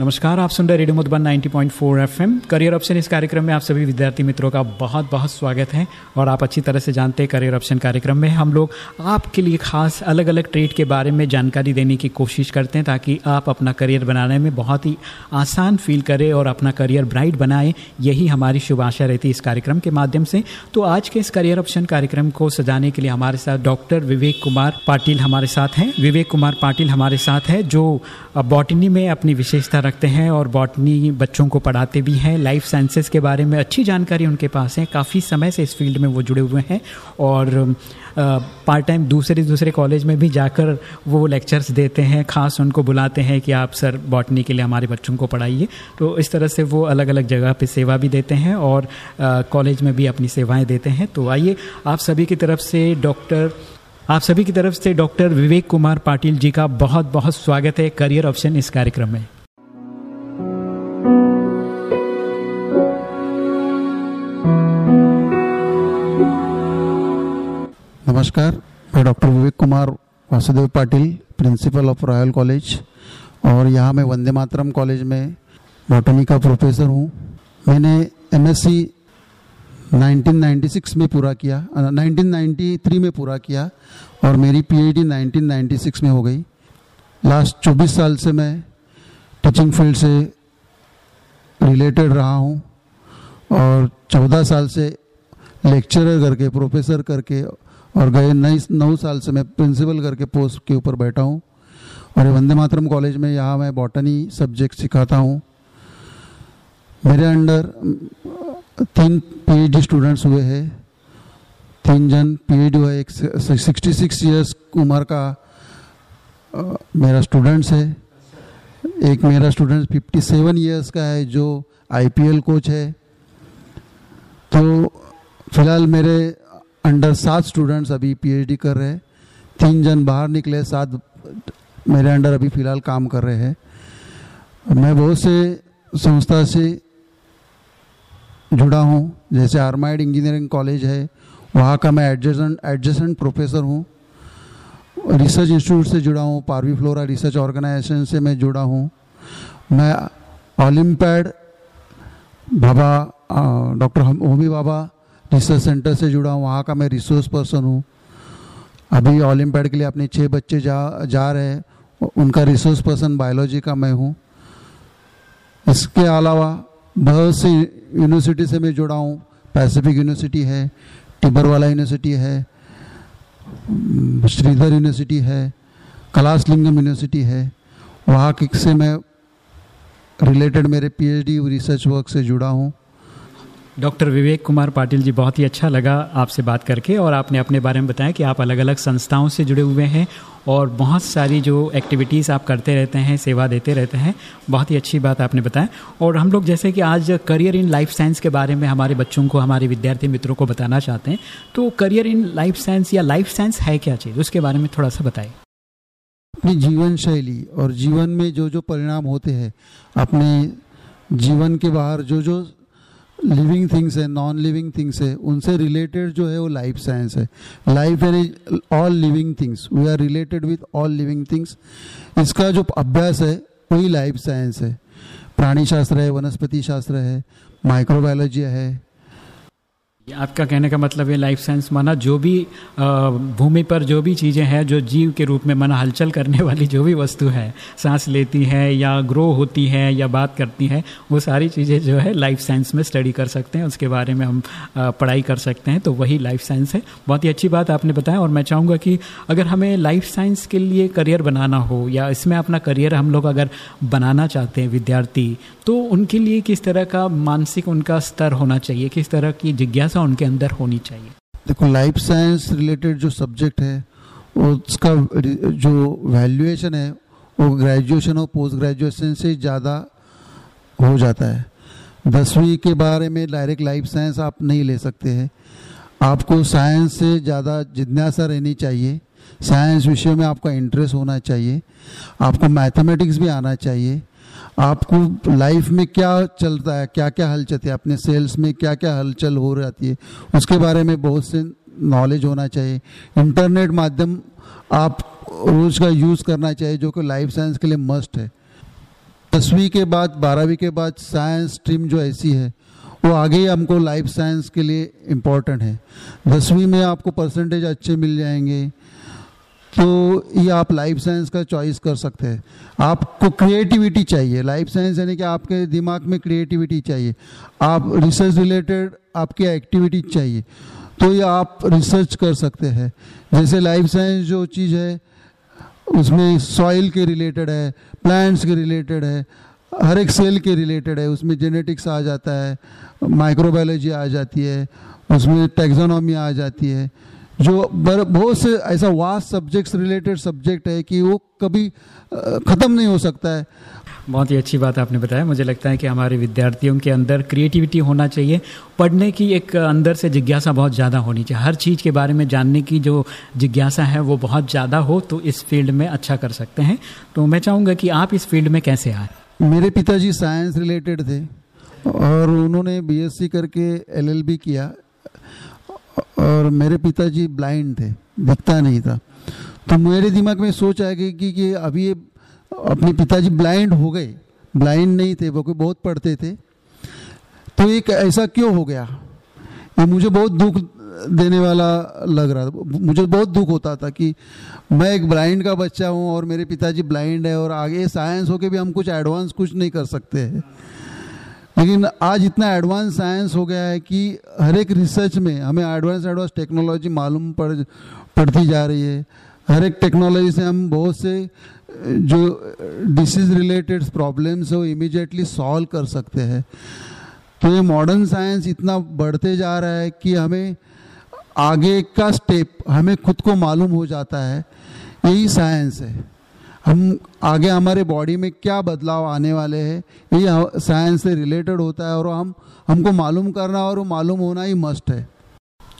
नमस्कार, आप सुन रहे radio Madhuban 90.4 FM. Career option इस कार्यक्रम में आप सभी विद्यार्थी मित्रों का बहुत बहुत स्वागत है और आप अच्छी तरह से जानते हैं करियर ऑप्शन कार्यक्रम में। हम लोग आपके लिए खास अलग अलग ट्रेड के बारे में जानकारी देने की कोशिश करते हैं ताकि आप अपना करियर बनाने में बहुत ही आसान फील करें और अपना करियर ब्राइट बनाएँ। यही हमारी शुभ आशा रहती है इस कार्यक्रम के माध्यम से। तो आज के इस करियर ऑप्शन कार्यक्रम को सजाने के लिए हमारे साथ डॉक्टर विवेक कुमार पाटिल हमारे साथ हैं। विवेक कुमार पाटिल हमारे साथ हैं, जो बॉटनी में अपनी विशेषता रखते हैं और बॉटनी बच्चों को पढ़ाते भी हैं। लाइफ साइंसेस के बारे में अच्छी जानकारी उनके पास है। काफ़ी समय से इस फ़ील्ड में वो जुड़े हुए हैं और पार्ट टाइम दूसरे दूसरे कॉलेज में भी जाकर वो लेक्चर्स देते हैं। खास उनको बुलाते हैं कि आप सर बॉटनी के लिए हमारे बच्चों को पढ़ाइए। तो इस तरह से वो अलग अलग जगह पे सेवा भी देते हैं और कॉलेज में भी अपनी सेवाएँ देते हैं। तो आइए, आप सभी की तरफ़ से डॉक्टर आप सभी की तरफ़ से डॉक्टर विवेक कुमार पाटिल जी का बहुत बहुत स्वागत है। करियर ऑप्शन इस कार्यक्रम में। नमस्कार, मैं doctor Vivek Kumar, Vasudev Patil, principal of Royal College, और यहाँ मैं वंदे मातरम कॉलेज में बॉटनी का प्रोफेसर हूँ। मैंने एमएससी 1996 में पूरा किया 1993 में पूरा किया, और मेरी पीएचडी 1996 में हो गई। लास्ट 24 साल से मैं टीचिंग फ़ील्ड से रिलेटेड रहा हूँ, और 14 साल से लेक्चरर करके, प्रोफेसर करके और गए नई, नौ साल से मैं प्रिंसिपल करके पोस्ट के ऊपर बैठा हूँ। और वंदे मातरम कॉलेज में यहाँ मैं बॉटनी सब्जेक्ट सिखाता हूँ। मेरे अंडर तीन पीएचडी स्टूडेंट्स हुए हैं। तीन जन पीएचडी हुआ एक सिक्सटी सिक्स ईयर्स उम्र का मेरा स्टूडेंट्स है। एक मेरा स्टूडेंट फिफ्टी सेवन ईयर्स का है, जो आईपीएल कोच है। तो फ़िलहाल मेरे अंडर सात स्टूडेंट्स अभी पीएचडी कर रहे हैं। तीन जन बाहर निकले, सात मेरे अंडर अभी फ़िलहाल काम कर रहे हैं। मैं बहुत से संस्था से जुड़ा हूँ। जैसे आर्माइड इंजीनियरिंग कॉलेज है, वहाँ का मैं एडजसेंट एडजसेंट प्रोफेसर हूँ। रिसर्च इंस्टीट्यूट से जुड़ा हूँ पारवी फ्लोरा रिसर्च ऑर्गेनाइजेशन से मैं जुड़ा हूँ। मैं olympiad Bhabha doctor Homi Bhabha research centre से जुड़ा हूँ, वहाँ का मैं रिसोर्स पर्सन हूँ। अभी ओलम्पियाड के लिए अपने छः बच्चे जा जा रहे हैं, उनका रिसोर्स पर्सन बायोलॉजी का मैं हूँ। इसके अलावा बहुत सी यूनिवर्सिटी से मैं जुड़ा हूँ पैसिफिक यूनिवर्सिटी है टिबरवाला यूनिवर्सिटी है श्रीधर यूनिवर्सिटी है कलासलिंगम यूनिवर्सिटी है। वहाँ से मैं रिलेटेड मेरे पीएचडी रिसर्च वर्क से जुड़ा हूँ। डॉक्टर विवेक कुमार पाटिल जी, बहुत ही अच्छा लगा आपसे बात करके और आपने अपने बारे में बताया कि आप अलग अलग संस्थाओं से जुड़े हुए हैं और बहुत सारी जो एक्टिविटीज़ आप करते रहते हैं, सेवा देते रहते हैं, बहुत ही अच्छी बात आपने बताया। और हम लोग जैसे कि आज करियर इन लाइफ साइंस के बारे में हमारे बच्चों को, हमारे विद्यार्थी मित्रों को बताना चाहते हैं तो करियर इन लाइफ साइंस या लाइफ साइंस है क्या चीज़? उसके बारे में थोड़ा सा बताएँ अपनी जीवन शैली और जीवन में जो जो परिणाम होते हैं, अपने जीवन के बाहर जो जो लिविंग थिंग्स है नॉन लिविंग थिंग्स है उनसे रिलेटेड जो है वो लाइफ साइंस है life and all living things we are related with all living things इसका जो अभ्यास है वही लाइफ साइंस है प्राणी शास्त्र है वनस्पति शास्त्र है माइक्रोबायोलॉजी है आपका कहने का मतलब है लाइफ साइंस माना जो भी भूमि पर जो भी चीज़ें हैं, जो जीव के रूप में माना हलचल करने वाली जो भी वस्तु है, सांस लेती है या ग्रो होती है या बात करती है, वो सारी चीज़ें जो है लाइफ साइंस में स्टडी कर सकते हैं, उसके बारे में हम पढ़ाई कर सकते हैं तो वही लाइफ साइंस है। बहुत ही अच्छी बात आपने बताया और मैं चाहूँगा कि अगर हमें लाइफ साइंस के लिए करियर बनाना हो या इसमें अपना करियर हम लोग अगर बनाना चाहते हैं विद्यार्थी तो उनके लिए किस तरह का मानसिक उनका स्तर होना चाहिए? किस तरह की जिज्ञासा उनके अंदर होनी चाहिए। देखो लाइफ साइंस रिलेटेड जो सब्जेक्ट है, उसका जो वैल्यूएशन है, वो ग्रेजुएशन और पोस्ट ग्रेजुएशन से ज़्यादा हो जाता है। दसवीं के बारे में डायरेक्ट लाइफ साइंस आप नहीं ले सकते हैं। आपको साइंस से ज़्यादा जिज्ञासा रहनी चाहिए। साइंस विषय में आपका इंटरेस्ट होना चाहिए। आपको मैथमेटिक्स भी आना चाहिए। आपको लाइफ में क्या चलता है? क्या क्या हलचल है? अपने सेल्स में क्या क्या हलचल हो जाती है? उसके बारे में बहुत से नॉलेज होना चाहिए। इंटरनेट माध्यम आप रोज का यूज़ करना चाहिए, जो कि लाइफ साइंस के लिए मस्ट है। दसवीं के बाद, बारहवीं के बाद साइंस स्ट्रीम जो ऐसी है, वो आगे ही हमको लाइफ साइंस के लिए इम्पोर्टेंट है। दसवीं में आपको परसेंटेज अच्छे मिल जाएँगे। तो ये आप लाइफ साइंस का चॉइस कर सकते हैं। आपको क्रिएटिविटी चाहिए। लाइफ साइंस यानी कि आपके दिमाग में क्रिएटिविटी चाहिए। आप रिसर्च रिलेटेड आपकी एक्टिविटी चाहिए। तो ये आप रिसर्च कर सकते हैं। जैसे लाइफ साइंस जो चीज़ है, उसमें सॉइल के रिलेटेड है प्लांट्स के रिलेटेड है, हर एक सेल के रिलेटेड है, उसमें जेनेटिक्स आ जाता है माइक्रोबायोलॉजी आ जाती है, उसमें टेक्सोनॉमी आ जाती है। जो बहुत से ऐसा वास्ट सब्जेक्ट्स रिलेटेड सब्जेक्ट है कि वो कभी ख़त्म नहीं हो सकता है। बहुत ही अच्छी बात आपने बताया। मुझे लगता है कि हमारे विद्यार्थियों के अंदर क्रिएटिविटी होना चाहिए। पढ़ने की एक अंदर से जिज्ञासा बहुत ज़्यादा होनी चाहिए। हर चीज़ के बारे में जानने की जो जिज्ञासा है वो बहुत ज़्यादा हो तो इस फ़ील्ड में अच्छा कर सकते हैं। तो मैं चाहूँगा कि आप इस फ़ील्ड में कैसे आए? मेरे पिताजी साइंस रिलेटेड थे और उन्होंने बीएससी करके एलएलबी किया। और मेरे पिताजी ब्लाइंड थे दिखता नहीं था। तो मेरे दिमाग में सोच आ गई कि, कि अभी ये अपने पिताजी ब्लाइंड हो गए। ब्लाइंड नहीं थे वो कोई बहुत पढ़ते थे। तो एक ऐसा क्यों हो गया? ये मुझे बहुत दुख देने वाला लग रहा था। मुझे बहुत दुख होता था कि मैं एक ब्लाइंड का बच्चा हूँ और मेरे पिताजी ब्लाइंड है और आगे साइंस हो के भी हम कुछ एडवांस कुछ नहीं कर सकते हैं। लेकिन आज इतना एडवांस साइंस हो गया है कि हर एक रिसर्च में हमें एडवांस एडवांस टेक्नोलॉजी मालूम पड़, पड़ती जा रही है। हर एक टेक्नोलॉजी से हम बहुत से, जो डिसीज रिलेटेड प्रॉब्लम्स है, वो इमीडिएटली सॉल्व कर सकते हैं। तो ये मॉडर्न साइंस इतना बढ़ते जा रहा है कि हमें आगे का स्टेप हमें खुद को मालूम हो जाता है। यही साइंस है। हम आगे हमारे बॉडी में क्या बदलाव आने वाले हैं, ये साइंस से रिलेटेड होता है और हम, हमको मालूम करना और मालूम होना ही मस्ट है।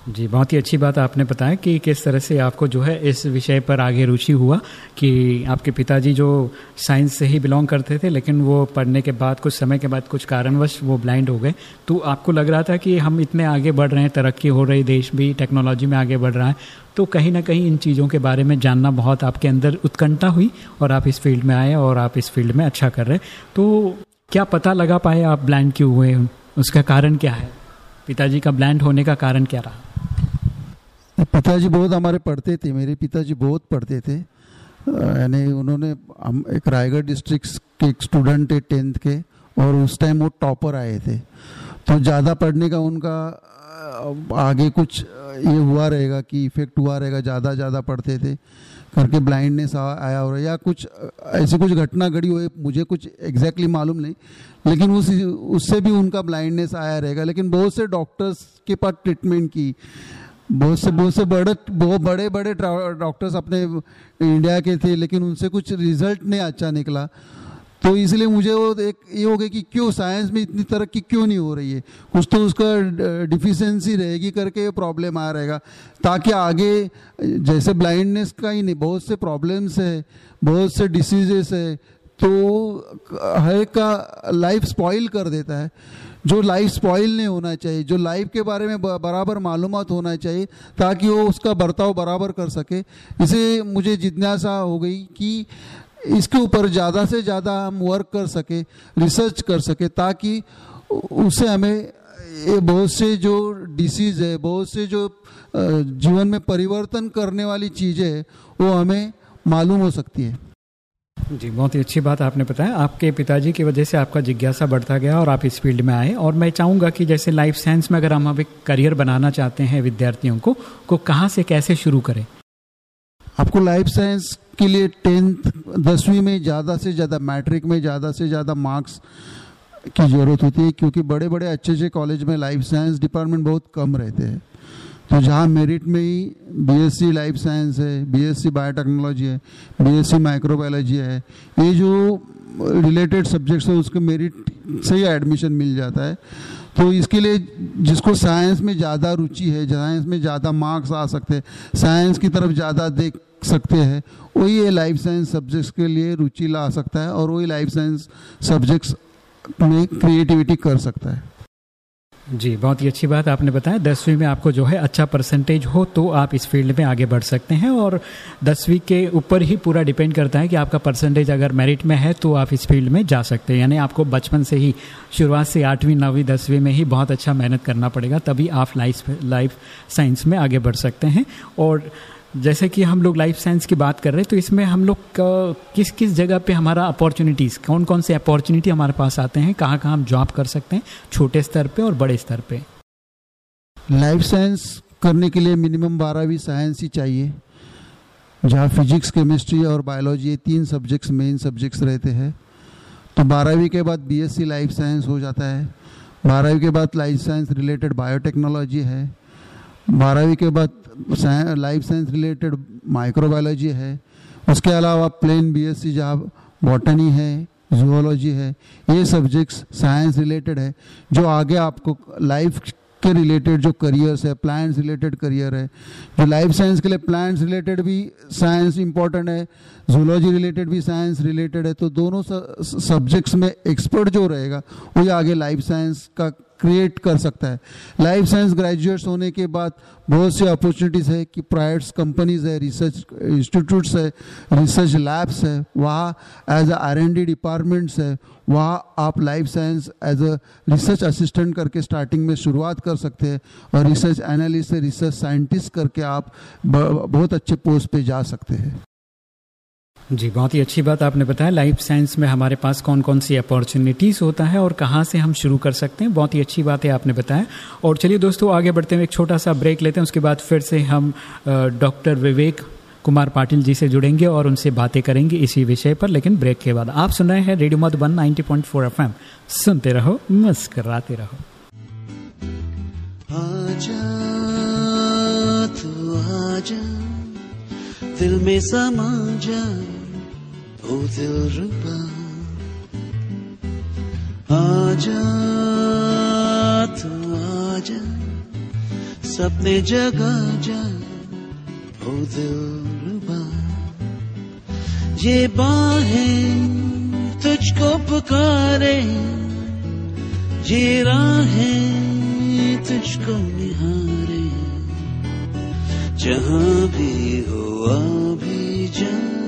जी, बहुत ही अच्छी बात आपने बताया कि किस तरह से आपको जो है इस विषय पर आगे रुचि हुआ कि आपके पिताजी जो साइंस से ही बिलोंग करते थे, लेकिन वो पढ़ने के बाद, कुछ समय के बाद, कुछ कारणवश वो ब्लाइंड हो गए। तो आपको लग रहा था कि हम इतने आगे बढ़ रहे हैं, तरक्की हो रही, देश भी, टेक्नोलॉजी में आगे बढ़ रहा है। तो कहीं ना कहीं इन चीज़ों के बारे में जानना बहुत आपके अंदर उत्कंठा हुई और आप इस फ़ील्ड में आए और आप इस फ़ील्ड में अच्छा कर रहे। तो क्या पता लगा पाए आप ब्लाइंड क्यों हुए, उसका कारण क्या है? पिताजी का ब्लाइंड होने का कारण क्या रहा? पिताजी बहुत हमारे पढ़ते थे, मेरे पिताजी बहुत पढ़ते थे। यानी उन्होंने हम एक रायगढ़ डिस्ट्रिक्ट के एक स्टूडेंट थे टेंथ के, और उस टाइम वो टॉपर आए थे। तो ज़्यादा पढ़ने का उनका आगे कुछ ये हुआ रहेगा कि इफ़ेक्ट हुआ रहेगा, ज़्यादा ज़्यादा पढ़ते थे। करके ब्लाइंडनेस आया हो रहा या कुछ ऐसी कुछ घटना घड़ी हुई मुझे कुछ एग्जैक्टली exactly मालूम नहीं। लेकिन उस, उससे भी उनका ब्लाइंडनेस आया रहेगा। लेकिन बहुत से डॉक्टर्स के पास ट्रीटमेंट की बहुत से बहुत से बड़े, बहुत बड़े बड़े डॉक्टर्स अपने इंडिया के थे, लेकिन उनसे कुछ रिज़ल्ट नहीं अच्छा निकला। तो इसलिए मुझे वो एक ये हो गया कि क्यों साइंस में इतनी तरक्की क्यों नहीं हो रही है? कुछ तो उसका डिफिशेंसी रहेगी करके प्रॉब्लम आ रहेगा। ताकि आगे, जैसे ब्लाइंडनेस का ही नहीं, बहुत से प्रॉब्लम्स है, बहुत से डिसीजेस है तो हर का लाइफ स्पॉइल कर देता है। जो लाइफ स्पॉइल नहीं होना चाहिए, जो लाइफ के बारे में बराबर मालूम होना चाहिए, ताकि वो उसका बर्ताव बराबर कर सके। इसे मुझे जिज्ञासा हो गई कि इसके ऊपर ज़्यादा से ज़्यादा हम वर्क कर सके रिसर्च कर सके, ताकि उससे हमें ये बहुत से जो डिसीज़ है, बहुत से जो जीवन में परिवर्तन करने वाली चीज़ें वो हमें मालूम हो सकती है। जी, बहुत ही अच्छी बात आपने बताया। आपके पिताजी की वजह से आपका जिज्ञासा बढ़ता गया और आप इस फ़ील्ड में आए। और मैं चाहूँगा कि जैसे लाइफ साइंस में अगर हम अभी करियर बनाना चाहते हैं विद्यार्थियों को को कहाँ से कैसे शुरू करें? आपको लाइफ साइंस के लिए टेंथ, दसवीं में ज़्यादा से ज़्यादा, मैट्रिक में ज़्यादा से ज़्यादा मार्क्स की ज़रूरत होती है, क्योंकि बड़े बड़े अच्छे अच्छे कॉलेज में लाइफ साइंस डिपार्टमेंट बहुत कम रहते हैं। तो जहाँ मेरिट में ही बीएससी लाइफ साइंस है बीएससी बायोटेक्नोलॉजी है बीएससी माइक्रोबायोलॉजी है, ये जो रिलेटेड सब्जेक्ट्स हैं, उसके मेरिट से ही एडमिशन मिल जाता है। तो इसके लिए जिसको साइंस में ज़्यादा रुचि है साइंस में ज़्यादा मार्क्स आ सकते हैं साइंस की तरफ़ ज़्यादा देख सकते हैं, वही ये लाइफ साइंस सब्जेक्ट्स के लिए रुचि ला सकता है और वही लाइफ साइंस सब्जेक्ट्स में क्रिएटिविटी कर सकता है। जी, बहुत ही अच्छी बात आपने बताया। दसवीं में आपको जो है अच्छा परसेंटेज हो तो आप इस फ़ील्ड में आगे बढ़ सकते हैं और दसवीं के ऊपर ही पूरा डिपेंड करता है कि आपका परसेंटेज अगर मेरिट में है तो आप इस फ़ील्ड में जा सकते हैं। यानी आपको बचपन से ही, शुरुआत से आठवीं, नौवीं, दसवीं में ही बहुत अच्छा मेहनत करना पड़ेगा, तभी आप लाइफ लाइफ साइंस में आगे बढ़ सकते हैं। और जैसे कि हम लोग लाइफ साइंस की बात कर रहे हैं तो इसमें हम लोग किस किस जगह पे हमारा अपॉर्चुनिटीज़ कौन कौन से अपॉर्चुनिटी हमारे पास आते हैं कहाँ कहाँ हम जॉब कर सकते हैं, छोटे स्तर पे और बड़े स्तर पे? लाइफ साइंस करने के लिए मिनिमम बारहवीं साइंस ही चाहिए। जहाँ फिजिक्स केमिस्ट्री और बायोलॉजी ये तीन सब्जेक्ट्स मेन सब्जेक्ट्स रहते हैं। तो बारहवीं के बाद बीएससी लाइफ साइंस हो जाता है। बारहवीं के बाद लाइफ साइंस रिलेटेड बायोटेक्नोलॉजी है। बारहवीं के बाद लाइफ साइंस रिलेटेड माइक्रोबायोलॉजी है। उसके अलावा प्लेन बीएससी जहाँ बॉटनी है जूलॉजी है, ये सब्जेक्ट्स साइंस रिलेटेड है, जो आगे आपको लाइफ के रिलेटेड जो करियर्स है प्लान्स रिलेटेड करियर है। जो लाइफ साइंस के लिए प्लान्स रिलेटेड भी साइंस इंपॉर्टेंट है जूलॉजी रिलेटेड भी साइंस रिलेटेड है तो दोनों सब्जेक्ट्स में एक्सपर्ट जो रहेगा वही आगे लाइफ साइंस का क्रिएट कर सकता है। लाइफ साइंस ग्रेजुएट्स होने के बाद बहुत सी अपॉर्चुनिटीज़ है कि प्राइवेट कंपनीज़ है रिसर्च इंस्टीट्यूट्स है रिसर्च लैब्स है, वहाँ as a R and D departments है, वहाँ आप life science as a research assistant करके स्टार्टिंग में शुरुआत कर सकते हैं और रिसर्च एनालिस्ट रिसर्च साइंटिस्ट करके आप बहुत अच्छे पोस्ट पे जा सकते हैं। जी, बहुत ही अच्छी बात आपने बताया। लाइफ साइंस में हमारे पास कौन कौन सी अपॉर्चुनिटीज़ होता है और कहाँ से हम शुरू कर सकते हैं, बहुत ही अच्छी बात है आपने बताया। और चलिए दोस्तों, आगे बढ़ते हुए एक छोटा सा ब्रेक लेते हैं, उसके बाद फिर से हम डॉक्टर विवेक कुमार पाटिल जी से जुड़ेंगे और उनसे बातें करेंगे इसी विषय पर, लेकिन ब्रेक के बाद। आप सुन रहे हैं रेडियो मधुबन 90.4 एफएम सुनते रहो, मुस्कराते रहो। आजा तू आजा, दिल में समा जा। रुबा, आजा, तू आजा, सपने जगा जा, ओ दिल रुबा। ये बाहें तुझको पुकारे, ये राहें तुझको निहारे। जहाँ भी हो अभी जा।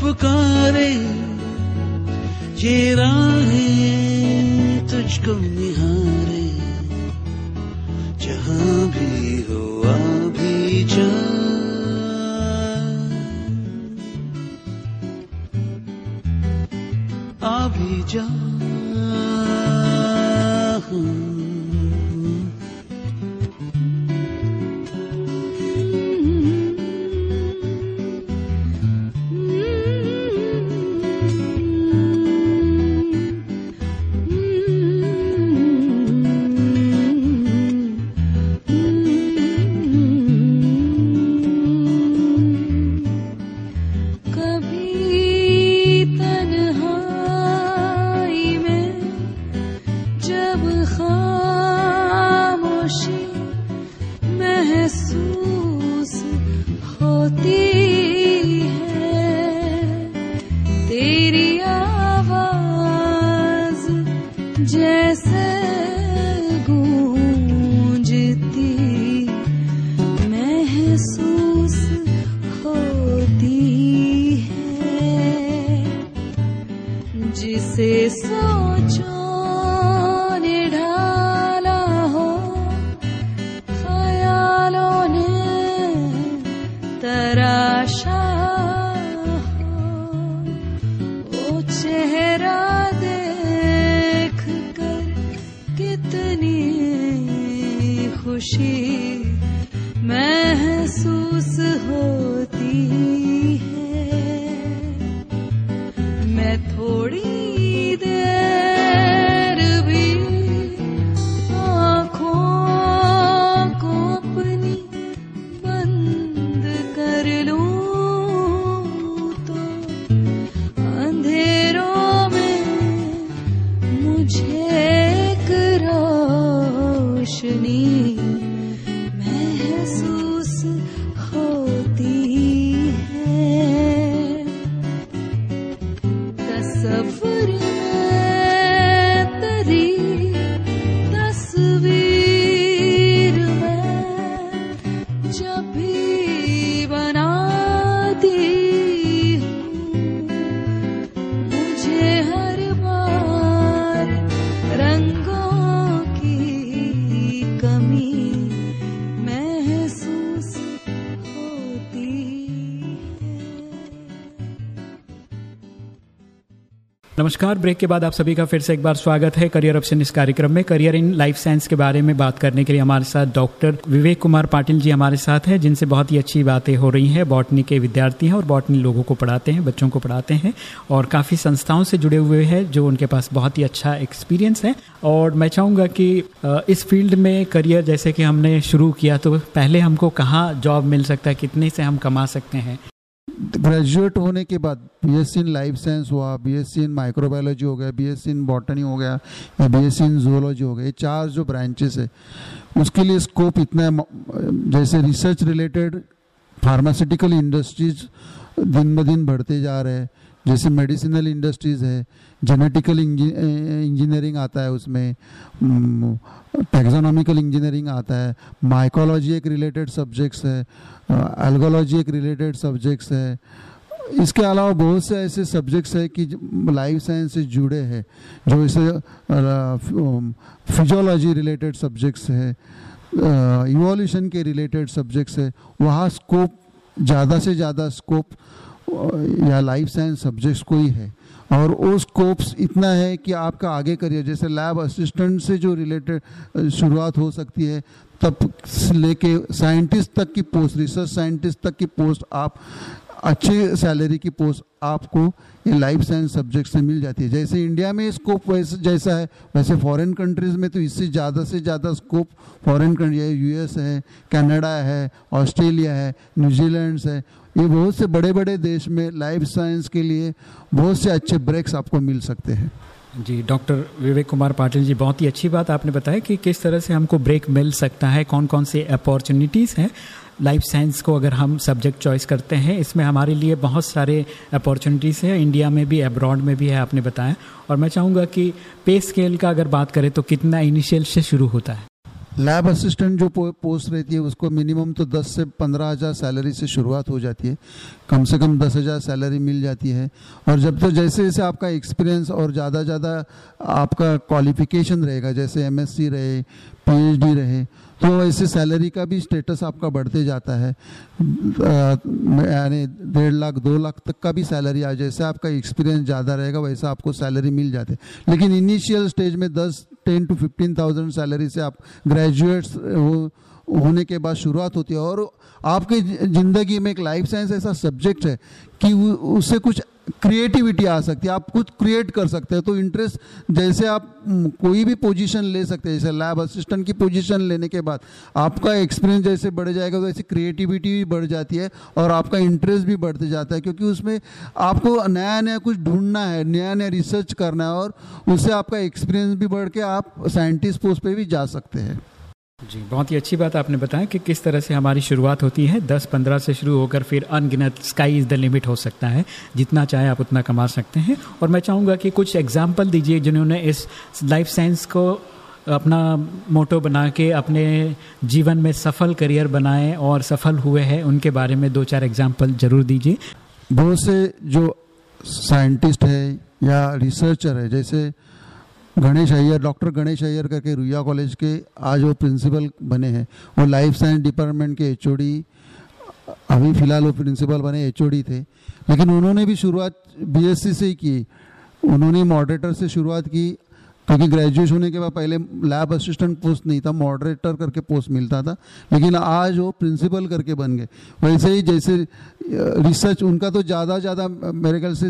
पुकारे ये राहें तुझको निहारे। जहाँ भी हो अभी जा। आ भी जा। जिसे एक रोशनी नमस्कार। ब्रेक के बाद आप सभी का फिर से एक बार स्वागत है करियर ऑप्शन इस कार्यक्रम में। करियर इन लाइफ साइंस के बारे में बात करने के लिए हमारे साथ डॉक्टर विवेक कुमार पाटिल जी हमारे साथ हैं, जिनसे बहुत ही अच्छी बातें हो रही हैं। बॉटनी के विद्यार्थी हैं और बॉटनी लोगों को पढ़ाते हैं, बच्चों को पढ़ाते हैं और काफ़ी संस्थाओं से जुड़े हुए हैं, जो उनके पास बहुत ही अच्छा एक्सपीरियंस है। और मैं चाहूँगा कि इस फ़ील्ड में करियर जैसे कि हमने शुरू किया तो पहले हमको कहाँ जॉब मिल सकता है, कितने से हम कमा सकते हैं? ग्रेजुएट होने के बाद B BSc in life science हुआ बी बीएससी इन माइक्रोबायोलॉजी हो गया बी बीएससी इन बॉटनी हो गया, या बी एस इन जोलॉजी हो गया, ये चार जो ब्रांचेस है, उसके लिए स्कोप इतना जैसे रिसर्च रिलेटेड फार्मास्यूटिकल इंडस्ट्रीज़ दिन ब दिन बढ़ते जा रहे हैं। जैसे मेडिसिनल इंडस्ट्रीज़ है जेनेटिकल इंजीनियरिंग आता है उसमें टैक्सोनॉमिकल इंजीनियरिंग आता है माइकोलॉजी एक रिलेटेड सब्जेक्ट्स है एल्गोलॉजी एक रिलेटेड सब्जेक्ट्स है। इसके अलावा बहुत से ऐसे सब्जेक्ट्स है कि लाइफ साइंस से जुड़े हैं, जो इसे फिजियोलॉजी रिलेटेड सब्जेक्ट्स है इवोल्यूशन के रिलेटेड सब्जेक्ट्स है, वहाँ स्कोप ज़्यादा से ज़्यादा स्कोप या लाइफ साइंस सब्जेक्ट्स को ही है। और वो स्कोप्स इतना है कि आपका आगे करियर जैसे लैब असिस्टेंट से जो रिलेटेड शुरुआत हो सकती है, तब लेके साइंटिस्ट तक की पोस्ट रिसर्च साइंटिस्ट तक की पोस्ट आप अच्छे सैलरी की पोस्ट आपको ये लाइफ साइंस सब्जेक्ट से मिल जाती है। जैसे इंडिया में स्कोप वैसे, जैसा है, वैसे फॉरेन कंट्रीज़ में तो इससे ज़्यादा से ज़्यादा स्कोप फॉरेन कंट्री है यूएस है कनाडा है ऑस्ट्रेलिया है न्यूजीलैंड है। ये बहुत से बड़े बड़े देश में लाइफ साइंस के लिए बहुत से अच्छे ब्रेक्स आपको मिल सकते हैं। जी डॉक्टर विवेक कुमार पाटिल जी, बहुत ही अच्छी बात आपने बताया कि किस तरह से हमको ब्रेक मिल सकता है कौन कौन से अपॉर्चुनिटीज़ हैं। लाइफ साइंस को अगर हम सब्जेक्ट चॉइस करते हैं, इसमें हमारे लिए बहुत सारे अपॉर्चुनिटीज़ हैं। इंडिया में भी अब्रॉड में भी है, आपने बताया। और मैं चाहूँगा कि पे स्केल का अगर बात करें तो कितना इनिशियल से शुरू होता है? लैब असिस्टेंट जो पोस्ट रहती है, उसको मिनिमम तो 10 से पंद्रह हज़ार सैलरी से शुरुआत हो जाती है। कम से कम दस हज़ार सैलरी मिल जाती है। और जब तो जैसे जैसे आपका एक्सपीरियंस और ज़्यादा ज़्यादा आपका क्वालिफिकेशन रहेगा, जैसे एमएससी रहे पीएचडी रहे तो ऐसे सैलरी का भी स्टेटस आपका बढ़ते जाता है। यानी डेढ़ लाख, दो लाख तक का भी सैलरी आ, जैसे आपका एक्सपीरियंस ज़्यादा रहेगा, वैसा आपको सैलरी मिल जाते। हैं लेकिन इनिशियल स्टेज में दस, ten to fifteen thousand salary से आप ग्रेजुएट्स हो, होने के बाद शुरुआत होती है। और आपके ज़िंदगी में एक लाइफ साइंस ऐसा सब्जेक्ट है कि उससे कुछ क्रिएटिविटी आ सकती है। आप कुछ क्रिएट कर सकते हैं। तो इंटरेस्ट जैसे आप कोई भी पोजीशन ले सकते हैं, जैसे लैब असिस्टेंट की पोजीशन लेने के बाद, आपका एक्सपीरियंस जैसे बढ़ जाएगा, वैसे क्रिएटिविटी भी बढ़ जाती है और आपका इंटरेस्ट भी बढ़ते जाता है। क्योंकि उसमें आपको नया नया कुछ ढूंढना है, नया नया रिसर्च करना है और उससे आपका एक्सपीरियंस भी बढ़ के आप साइंटिस्ट पोस्ट पर भी जा सकते हैं। जी, बहुत ही अच्छी बात आपने बताया कि किस तरह से हमारी शुरुआत होती है। 10-15 से शुरू होकर फिर अनगिनत स्काई इज़ द लिमिट हो सकता है। जितना चाहे आप उतना कमा सकते हैं। और मैं चाहूँगा कि कुछ एग्ज़ाम्पल दीजिए जिन्होंने इस लाइफ साइंस को अपना मोटो बना के अपने जीवन में सफल करियर बनाए और सफल हुए हैं। उनके बारे में दो चार एग्ज़ाम्पल ज़रूर दीजिए। बहुत से जो साइंटिस्ट है या रिसर्चर है, जैसे गणेश अय्यर, डॉक्टर गणेश अय्यर करके रुया कॉलेज के आज वो प्रिंसिपल बने हैं। वो लाइफ साइंस डिपार्टमेंट के एचओडी, अभी फ़िलहाल वो प्रिंसिपल बने, एचओडी थे। लेकिन उन्होंने भी शुरुआत बीएससी से ही की। उन्होंने मॉडरेटर से शुरुआत की क्योंकि ग्रेजुएशन होने के बाद पहले लैब असिस्टेंट पोस्ट नहीं था मॉडरेटर करके पोस्ट मिलता था, लेकिन आज वो प्रिंसिपल करके बन गए। वैसे ही जैसे रिसर्च उनका तो ज़्यादा ज़्यादा मेरे ख्याल से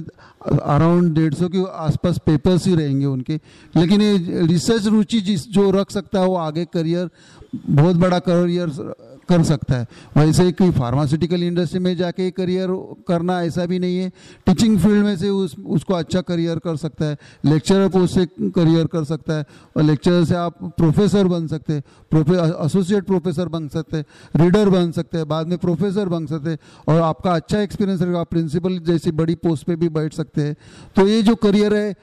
अराउंड डेढ़ सौ के आसपास पेपर्स ही रहेंगे उनके। लेकिन ये रिसर्च रुचि जिस, जो रख सकता है वो आगे करियर बहुत बड़ा करियर कर सकता है। वैसे कोई फार्मास्यूटिकल इंडस्ट्री में जाके करियर करना ऐसा भी नहीं है। टीचिंग फ़ील्ड में से उस, उसको अच्छा करियर कर सकता है। लेक्चरर पोस्ट से करियर कर सकता है। और लेक्चरर से आप प्रोफेसर बन सकते हैं। प्रोफे एसोसिएट प्रोफेसर बन सकते हैं। रीडर बन सकते हैं। बाद में प्रोफेसर बन सकते हैं। और आपका अच्छा एक्सपीरियंस रहेगा। आप प्रिंसिपल जैसी बड़ी पोस्ट पर भी बैठ सकते हैं। तो ये जो करियर है,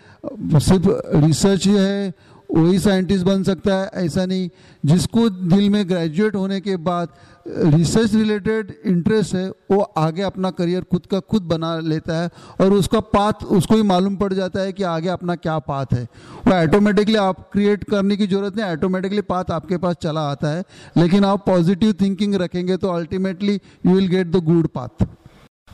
सिर्फ़ रिसर्च है। वही साइंटिस्ट बन सकता है, ऐसा नहीं। जिसको दिल में ग्रेजुएट होने के बाद रिसर्च रिलेटेड इंटरेस्ट है, वो आगे अपना करियर खुद का खुद बना लेता है और उसका पाथ उसको ही मालूम पड़ जाता है कि आगे अपना क्या पाथ है। वो ऑटोमेटिकली आप क्रिएट करने की ज़रूरत नहीं ऑटोमेटिकली पाथ आपके पास चला आता है, लेकिन आप पॉजिटिव थिंकिंग रखेंगे तो ultimately you will get the good path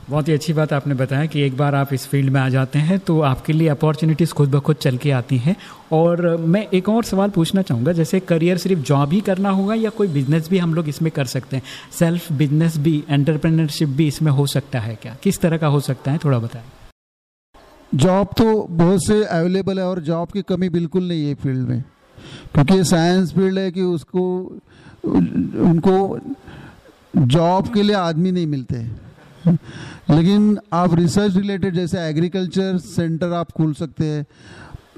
बहुत ही अच्छी बात आपने बताया कि एक बार आप इस फ़ील्ड में आ जाते हैं तो आपके लिए अपॉर्चुनिटीज़ खुद ब खुद चल के आती हैं। और मैं एक और सवाल पूछना चाहूँगा, जैसे करियर सिर्फ़ जॉब ही करना होगा या कोई बिज़नेस भी हम लोग इसमें कर सकते हैं? सेल्फ बिज़नेस भी, एंटरप्रेन्योरशिप भी इसमें हो सकता है क्या? किस तरह का हो सकता है, थोड़ा बताएँ। जॉब तो बहुत से अवेलेबल है और जॉब की कमी बिल्कुल नहीं है फ़ील्ड में। क्योंकि साइंस फ़ील्ड है कि उसको उनको जॉब के लिए आदमी नहीं मिलते। लेकिन आप रिसर्च रिलेटेड जैसे एग्रीकल्चर सेंटर आप खोल सकते हैं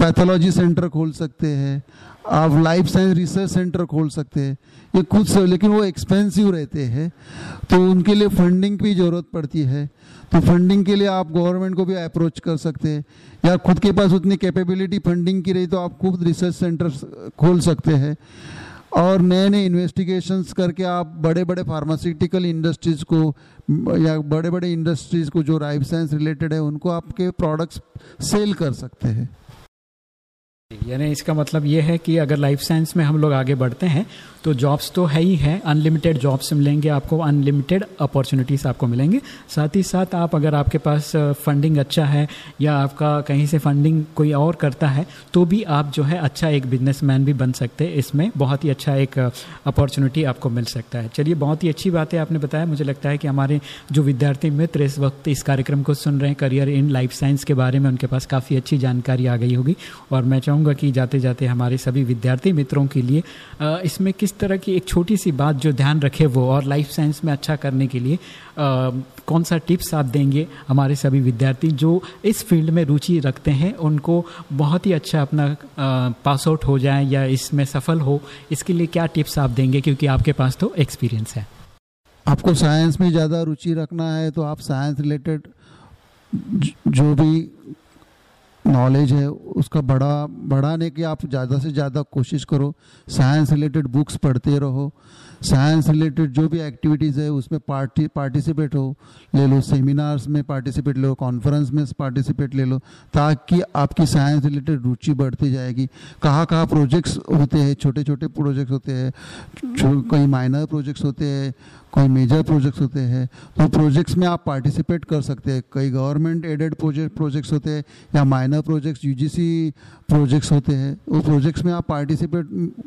पैथोलॉजी सेंटर खोल सकते हैं, आप लाइफ साइंस रिसर्च सेंटर खोल सकते हैं, ये खुद से, लेकिन वो एक्सपेंसिव रहते हैं। तो उनके लिए फंडिंग की ज़रूरत पड़ती है। तो फंडिंग के लिए आप गवर्नमेंट को भी अप्रोच कर सकते हैं। या खुद के पास उतनी कैपेबिलिटी फंडिंग की रही तो आप खुद रिसर्च सेंटर खोल सकते हैं। और नए नए इन्वेस्टिगेशंस करके आप बड़े बड़े फार्मास्यूटिकल इंडस्ट्रीज़ को, या बड़े बड़े इंडस्ट्रीज़ को जो राइफ साइंस रिलेटेड है, उनको आपके प्रोडक्ट्स सेल कर सकते हैं। यानी इसका मतलब ये है कि अगर लाइफ साइंस में हम लोग आगे बढ़ते हैं तो जॉब्स तो है ही है अनलिमिटेड जॉब्स मिलेंगे, आपको अनलिमिटेड अपॉर्चुनिटीज़ आपको मिलेंगे। साथ ही साथ आप अगर आपके पास फंडिंग अच्छा है, या आपका कहीं से फंडिंग कोई और करता है तो भी आप जो है अच्छा एक बिजनेसमैन भी बन सकते हैं। इसमें बहुत ही अच्छा एक अपॉर्चुनिटी आपको मिल सकता है। चलिए, बहुत ही अच्छी बात है आपने बताया। मुझे लगता है कि हमारे जो विद्यार्थी मित्र इस वक्त इस कार्यक्रम को सुन रहे हैं करियर इन लाइफ साइंस के बारे में, उनके पास काफ़ी अच्छी जानकारी आ गई होगी। और मैं चाहूँगा कि जाते जाते हमारे सभी विद्यार्थी मित्रों के लिए इसमें किस तरह की एक छोटी सी बात जो ध्यान रखे वो और लाइफ साइंस में अच्छा करने के लिए कौन सा टिप्स आप देंगे हमारे सभी विद्यार्थी जो इस फ़ील्ड में रुचि रखते हैं, उनको बहुत ही अच्छा अपना पास आउट हो जाए या इसमें सफल हो, इसके लिए क्या टिप्स आप देंगे? क्योंकि आपके पास तो एक्सपीरियंस है। आपको साइंस में ज़्यादा रुचि रखना है तो आप साइंस रिलेटेड जो भी नॉलेज है, उसका बढ़ा बढ़ाने की आप ज़्यादा से ज़्यादा कोशिश करो। साइंस रिलेटेड बुक्स पढ़ते रहो। साइंस रिलेटेड जो भी एक्टिविटीज़ है, उसमें पार्टी पार्टिसिपेट हो, ले लो सेमिनार्स में पार्टिसिपेट ले लो कॉन्फ्रेंस में पार्टिसिपेट ले लो, ताकि आपकी साइंस रिलेटेड रुचि बढ़ती जाएगी। कहाँ कहाँ प्रोजेक्ट्स होते हैं, छोटे छोटे प्रोजेक्ट्स होते हैं कई माइनर प्रोजेक्ट्स होते हैं कोई मेजर प्रोजेक्ट्स होते हैं तो प्रोजेक्ट्स में आप पार्टिसिपेट कर सकते हैं। कई गवर्नमेंट एडेड प्रोजेक्ट प्रोजेक्ट्स होते हैं या माइनर प्रोजेक्ट्स यूजीसी प्रोजेक्ट्स होते हैं, वो प्रोजेक्ट्स में आप पार्टिसिपेट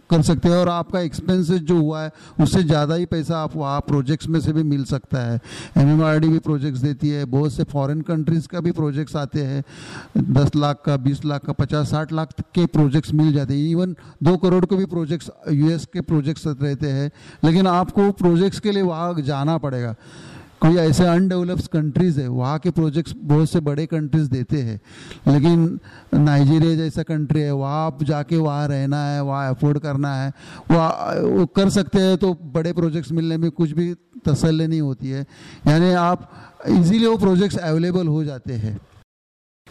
कर सकते हैं और आपका एक्सपेंसेस जो हुआ है उससे ज़्यादा ही पैसा आप वहाँ प्रोजेक्ट्स में से भी मिल सकता है। एमएमआरडी भी प्रोजेक्ट्स देती है। बहुत से फॉरेन कंट्रीज़ का भी प्रोजेक्ट्स आते हैं। दस लाख का, बीस लाख का, पचास, साठ लाख के प्रोजेक्ट्स मिल जाते हैं। इवन दो करोड़ के भी प्रोजेक्ट्स यूएस के प्रोजेक्ट्स रहते हैं। लेकिन आपको प्रोजेक्ट्स के लिए वहाँ जाना पड़ेगा। कोई ऐसे अनडेवलप्ड कंट्रीज़ है, वहाँ के प्रोजेक्ट्स बहुत से बड़े कंट्रीज़ देते हैं। लेकिन नाइजीरिया जैसा कंट्री है, वहाँ आप जाके वहाँ रहना है, वहाँ अफोर्ड करना है, वहाँ, वो कर सकते हैं तो बड़े प्रोजेक्ट्स मिलने में कुछ भी तसल्ली नहीं होती है। यानी आप इजीली वो प्रोजेक्ट्स अवेलेबल हो जाते हैं।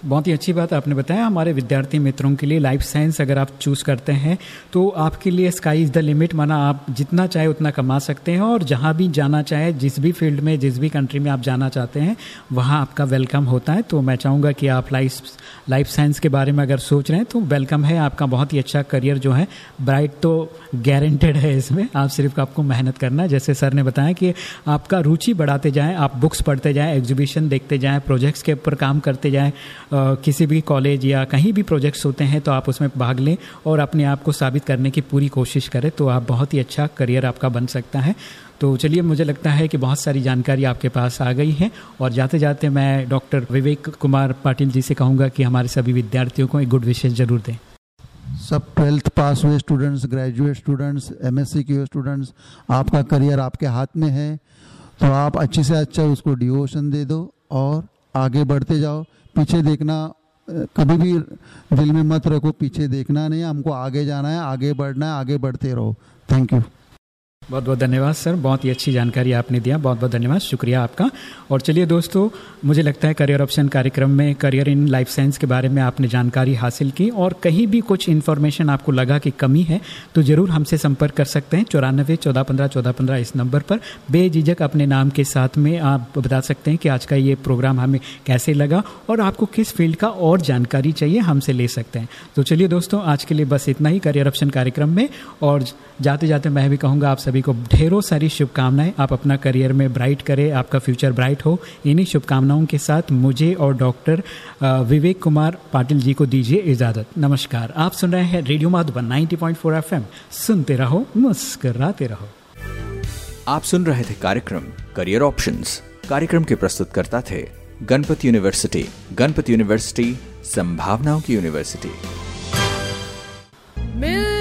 बहुत ही अच्छी बात आपने बताया। हमारे विद्यार्थी मित्रों के लिए लाइफ साइंस अगर आप चूज़ करते हैं तो आपके लिए स्काई इज़ द लिमिट माना आप जितना चाहे उतना कमा सकते हैं और जहाँ भी जाना चाहे, जिस भी फ़ील्ड में, जिस भी कंट्री में आप जाना चाहते हैं, वहाँ आपका वेलकम होता है। तो मैं चाहूँगा कि आप लाइफ लाइफ साइंस के बारे में अगर सोच रहे हैं तो वेलकम है आपका बहुत ही अच्छा करियर जो है। ब्राइट तो गारंटेड है इसमें। आप सिर्फ़ आपको मेहनत करना है। जैसे सर ने बताया कि आपका रुचि बढ़ाते जाएँ, आप बुक्स पढ़ते जाएँ एग्जीबिशन देखते जाएँ प्रोजेक्ट्स के ऊपर काम करते जाएँ किसी भी कॉलेज या कहीं भी प्रोजेक्ट्स होते हैं तो आप उसमें भाग लें और अपने आप को साबित करने की पूरी कोशिश करें तो आप बहुत ही अच्छा करियर आपका बन सकता है। तो चलिए, मुझे लगता है कि बहुत सारी जानकारी आपके पास आ गई है और जाते जाते मैं डॉक्टर विवेक कुमार पाटिल जी से कहूँगा कि हमारे सभी विद्यार्थियों को एक गुड विशेष ज़रूर दें। सब ट्वेल्थ पास हुए स्टूडेंट्स, ग्रेजुएट स्टूडेंट्स एमएससी किए हुए स्टूडेंट्स, आपका करियर आपके हाथ में है तो आप अच्छे से अच्छा उसको डिवोशन दे दो और आगे बढ़ते जाओ। पीछे देखना, कभी भी दिल में मत रखो, पीछे देखना नहीं, हमको आगे जाना है, आगे बढ़ना है, आगे बढ़ते रहो। थैंक यू बहुत बहुत धन्यवाद, सर। बहुत ही अच्छी जानकारी आपने दिया। बहुत बहुत धन्यवाद। शुक्रिया आपका। और चलिए दोस्तों, मुझे लगता है करियर ऑप्शन कार्यक्रम में करियर इन लाइफ साइंस के बारे में आपने जानकारी हासिल की और कहीं भी कुछ इन्फॉर्मेशन आपको लगा कि कमी है तो ज़रूर हमसे संपर्क कर सकते हैं। चौरानबे चौदह पंद्रह चौदह पंद्रह इस नंबर पर। बेझिझक अपने नाम के साथ में आप बता सकते हैं कि आज का ये प्रोग्राम हमें कैसे लगा और आपको किस फ़ील्ड का और जानकारी चाहिए, हमसे ले सकते हैं। तो चलिए दोस्तों, आज के लिए बस इतना ही करियर ऑप्शन कार्यक्रम में और जाते जाते मैं भी कहूँगा आप को ढेरों सारी शुभकामनाएँ। आप अपना करियर में ब्राइट करें आपका फ्यूचर ब्राइट हो। इन्हीं शुभकामनाओं के साथ मुझे और डॉक्टर विवेक कुमार पाटिल जी को दीजिए इजाज़त। नमस्कार। आप सुन रहे हैं रेडियो माधुबन 90.4 एफएम। सुनते रहो मुस्कराते रहो। आप सुन रहे थे कार्यक्रम करियर ऑप्शन कार्यक्रम के प्रस्तुतकर्ता थे गणपति यूनिवर्सिटी गणपति यूनिवर्सिटी संभावनाओं की यूनिवर्सिटी। मिलकर